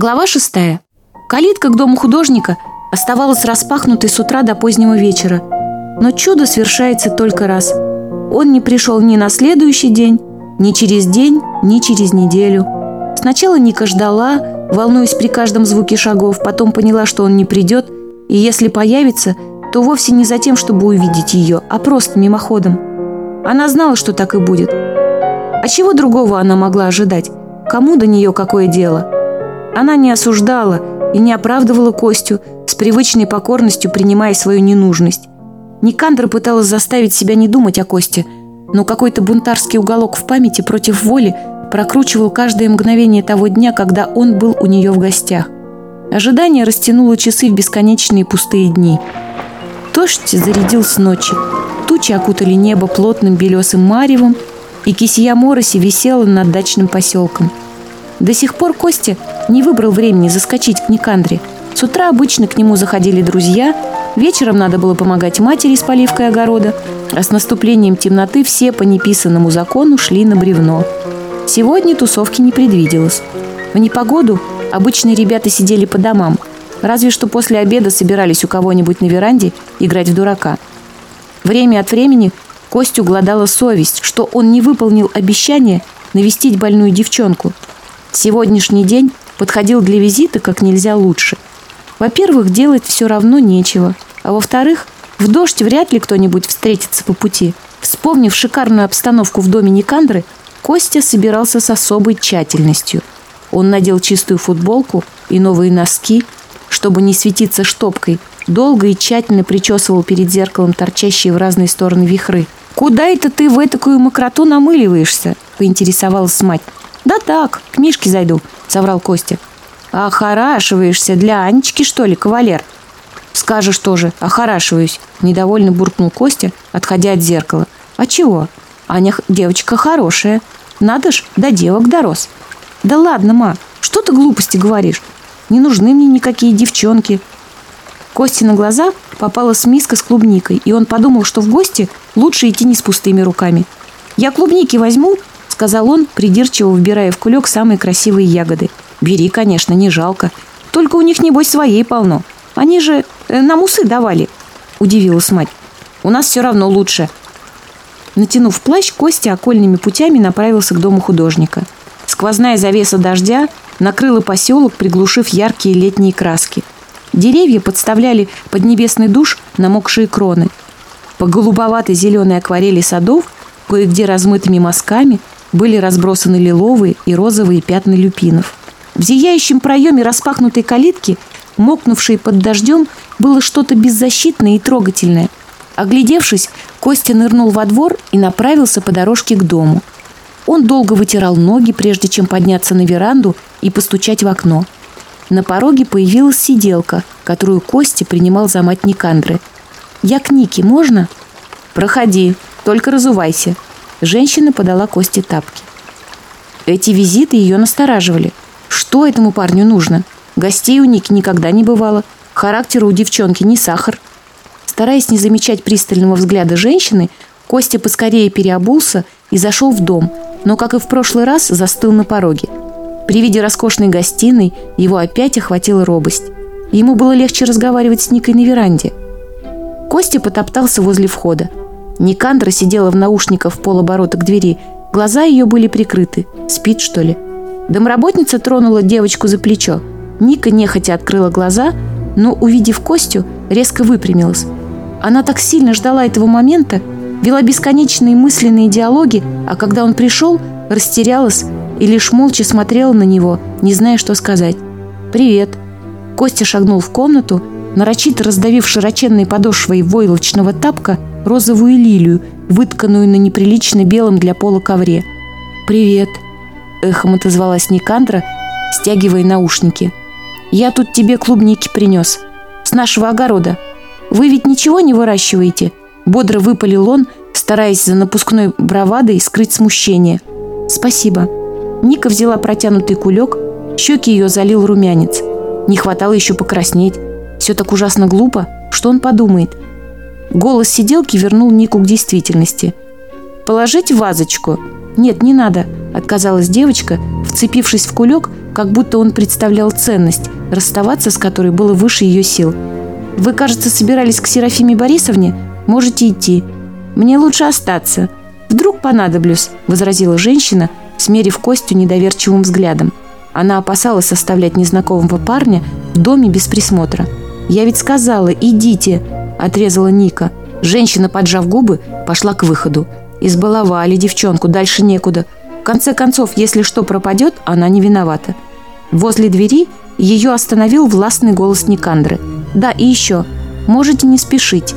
Глава 6. Калитка к дому художника оставалась распахнутой с утра до позднего вечера. Но чудо свершается только раз. Он не пришел ни на следующий день, ни через день, ни через неделю. Сначала Ника ждала, волнуясь при каждом звуке шагов, потом поняла, что он не придет, и если появится, то вовсе не за тем, чтобы увидеть ее, а просто мимоходом. Она знала, что так и будет. А чего другого она могла ожидать? Кому до нее какое дело? Она не осуждала и не оправдывала Костю, с привычной покорностью принимая свою ненужность. Никандра пыталась заставить себя не думать о Косте, но какой-то бунтарский уголок в памяти против воли прокручивал каждое мгновение того дня, когда он был у нее в гостях. Ожидание растянуло часы в бесконечные пустые дни. Дождь зарядил с ночи. Тучи окутали небо плотным белесым маревом, и кисия мороси висела над дачным поселком – до сих пор Костя не выбрал времени заскочить к Никандре. С утра обычно к нему заходили друзья, вечером надо было помогать матери с поливкой огорода, а с наступлением темноты все по неписанному закону шли на бревно. Сегодня тусовки не предвиделось. В непогоду обычные ребята сидели по домам, разве что после обеда собирались у кого-нибудь на веранде играть в дурака. Время от времени Костю гладала совесть, что он не выполнил обещание навестить больную девчонку – Сегодняшний день подходил для визита как нельзя лучше. Во-первых, делать все равно нечего. А во-вторых, в дождь вряд ли кто-нибудь встретится по пути. Вспомнив шикарную обстановку в доме Никандры, Костя собирался с особой тщательностью. Он надел чистую футболку и новые носки, чтобы не светиться штопкой, долго и тщательно причесывал перед зеркалом торчащие в разные стороны вихры. «Куда это ты в этакую мокроту намыливаешься?» – поинтересовалась мать. «Да так, к книжки зайду», — соврал Костя. «Охорашиваешься для Анечки, что ли, кавалер?» «Скажешь тоже, охорашиваюсь», — недовольно буркнул Костя, отходя от зеркала. «А чего? Аня девочка хорошая. Надо ж, до девок дорос». «Да ладно, ма, что ты глупости говоришь? Не нужны мне никакие девчонки». Косте на глаза попалась миска с клубникой, и он подумал, что в гости лучше идти не с пустыми руками. «Я клубники возьму, сказал он, придирчиво вбирая в кулек самые красивые ягоды. «Бери, конечно, не жалко. Только у них, небось, своей полно. Они же э, нам усы давали», – удивилась мать. «У нас все равно лучше». Натянув плащ, Костя окольными путями направился к дому художника. Сквозная завеса дождя накрыла поселок, приглушив яркие летние краски. Деревья подставляли под небесный душ намокшие кроны. По голубоватой зеленой акварели садов, кое-где размытыми мазками, были разбросаны лиловые и розовые пятна люпинов. В зияющем проеме распахнутой калитки, мокнувшей под дождем, было что-то беззащитное и трогательное. Оглядевшись, Костя нырнул во двор и направился по дорожке к дому. Он долго вытирал ноги, прежде чем подняться на веранду и постучать в окно. На пороге появилась сиделка, которую Костя принимал за мать Никандры. «Я к Нике, можно?» «Проходи, только разувайся», Женщина подала Косте тапки. Эти визиты ее настораживали. Что этому парню нужно? Гостей у Ники никогда не бывало. Характер у девчонки не сахар. Стараясь не замечать пристального взгляда женщины, Костя поскорее переобулся и зашел в дом, но, как и в прошлый раз, застыл на пороге. При виде роскошной гостиной его опять охватила робость. Ему было легче разговаривать с Никой на веранде. Костя потоптался возле входа. Никандра сидела в наушниках в полоборота к двери. Глаза ее были прикрыты. Спит, что ли? Домработница тронула девочку за плечо. Ника нехотя открыла глаза, но, увидев Костю, резко выпрямилась. Она так сильно ждала этого момента, вела бесконечные мысленные диалоги, а когда он пришел, растерялась и лишь молча смотрела на него, не зная, что сказать. «Привет». Костя шагнул в комнату, нарочито раздавив широченной подошвой войлочного тапка, розовую лилию, вытканную на неприлично белом для пола ковре. «Привет!» – эхом отозвалась Никандра, стягивая наушники. «Я тут тебе клубники принес. С нашего огорода. Вы ведь ничего не выращиваете?» – бодро выпалил он, стараясь за напускной бравадой скрыть смущение. «Спасибо». Ника взяла протянутый кулек, щеки ее залил румянец. Не хватало еще покраснеть. Все так ужасно глупо, что он подумает – Голос сиделки вернул Нику к действительности. «Положить вазочку?» «Нет, не надо», – отказалась девочка, вцепившись в кулек, как будто он представлял ценность, расставаться с которой было выше ее сил. «Вы, кажется, собирались к Серафиме Борисовне? Можете идти. Мне лучше остаться. Вдруг понадоблюсь», – возразила женщина, смерив Костю недоверчивым взглядом. Она опасалась оставлять незнакомого парня в доме без присмотра. «Я ведь сказала, идите!» – отрезала Ника. Женщина, поджав губы, пошла к выходу. Избаловали девчонку, дальше некуда. В конце концов, если что пропадет, она не виновата. Возле двери ее остановил властный голос Никандры. «Да, и еще. Можете не спешить».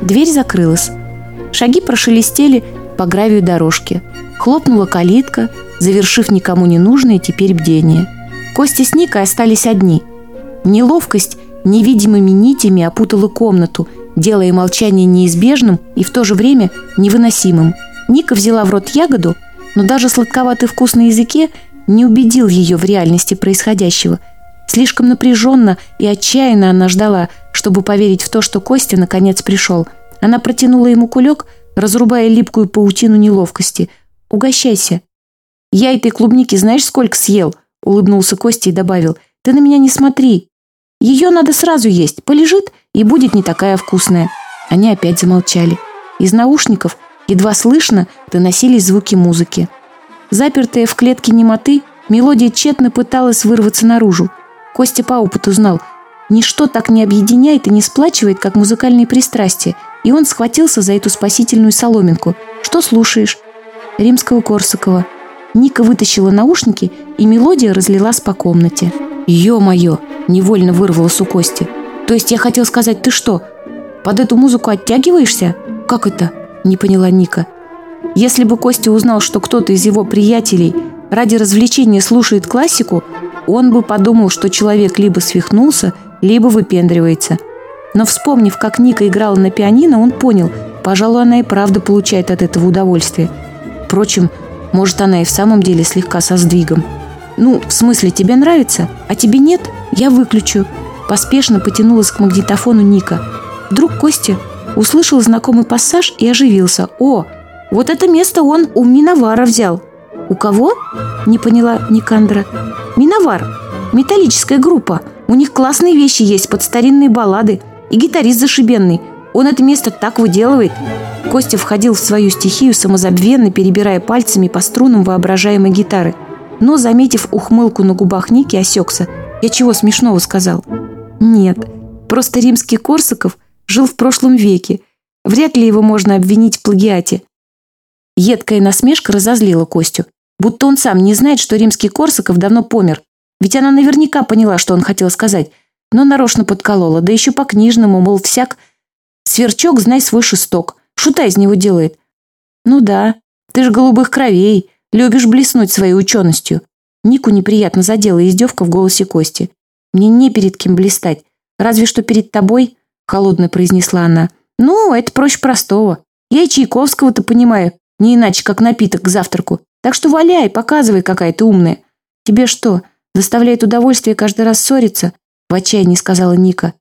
Дверь закрылась. Шаги прошелестели по гравию дорожки. Хлопнула калитка, завершив никому не нужное теперь бдение. Костя с Никой остались одни. Неловкость невидимыми нитями опутала комнату, делая молчание неизбежным и в то же время невыносимым. Ника взяла в рот ягоду, но даже сладковатый вкус на языке не убедил ее в реальности происходящего. Слишком напряженно и отчаянно она ждала, чтобы поверить в то, что Костя наконец пришел. Она протянула ему кулек, разрубая липкую паутину неловкости. «Угощайся». «Я этой клубники знаешь, сколько съел?» — улыбнулся Костя и добавил. «Ты на меня не смотри, ее надо сразу есть, полежит и будет не такая вкусная». Они опять замолчали. Из наушников едва слышно доносились звуки музыки. Запертая в клетке немоты, мелодия тщетно пыталась вырваться наружу. Костя по опыту знал, ничто так не объединяет и не сплачивает, как музыкальные пристрастия, и он схватился за эту спасительную соломинку. «Что слушаешь?» Римского-Корсакова. Ника вытащила наушники, и мелодия разлилась по комнате. «Е-мое!» – невольно вырвалось у Кости. «То есть я хотел сказать, ты что, под эту музыку оттягиваешься?» «Как это?» – не поняла Ника. Если бы Костя узнал, что кто-то из его приятелей ради развлечения слушает классику, он бы подумал, что человек либо свихнулся, либо выпендривается. Но вспомнив, как Ника играла на пианино, он понял, пожалуй, она и правда получает от этого удовольствие. Впрочем, может, она и в самом деле слегка со сдвигом. «Ну, в смысле, тебе нравится? А тебе нет? Я выключу». Поспешно потянулась к магнитофону Ника. Вдруг Костя услышал знакомый пассаж и оживился. «О, вот это место он у Миновара взял». «У кого?» – не поняла Никандра. «Миновар. Металлическая группа. У них классные вещи есть под старинные баллады. И гитарист зашибенный. Он это место так выделывает». Костя входил в свою стихию, самозабвенно перебирая пальцами по струнам воображаемой гитары – но, заметив ухмылку на губах Ники, осекся. «Я чего смешного сказал?» «Нет, просто римский Корсаков жил в прошлом веке. Вряд ли его можно обвинить в плагиате». Едкая насмешка разозлила Костю. Будто он сам не знает, что римский Корсаков давно помер. Ведь она наверняка поняла, что он хотел сказать, но нарочно подколола, да еще по-книжному, мол, всяк... «Сверчок, знай свой шесток. Шута из него делает». «Ну да, ты ж голубых кровей», Любишь блеснуть своей ученостью. Нику неприятно задела издевка в голосе Кости. Мне не перед кем блистать. Разве что перед тобой, холодно произнесла она. Ну, это проще простого. Я и Чайковского-то понимаю, не иначе, как напиток к завтраку. Так что валяй, показывай, какая ты умная. Тебе что, доставляет удовольствие каждый раз ссориться? В отчаянии сказала Ника.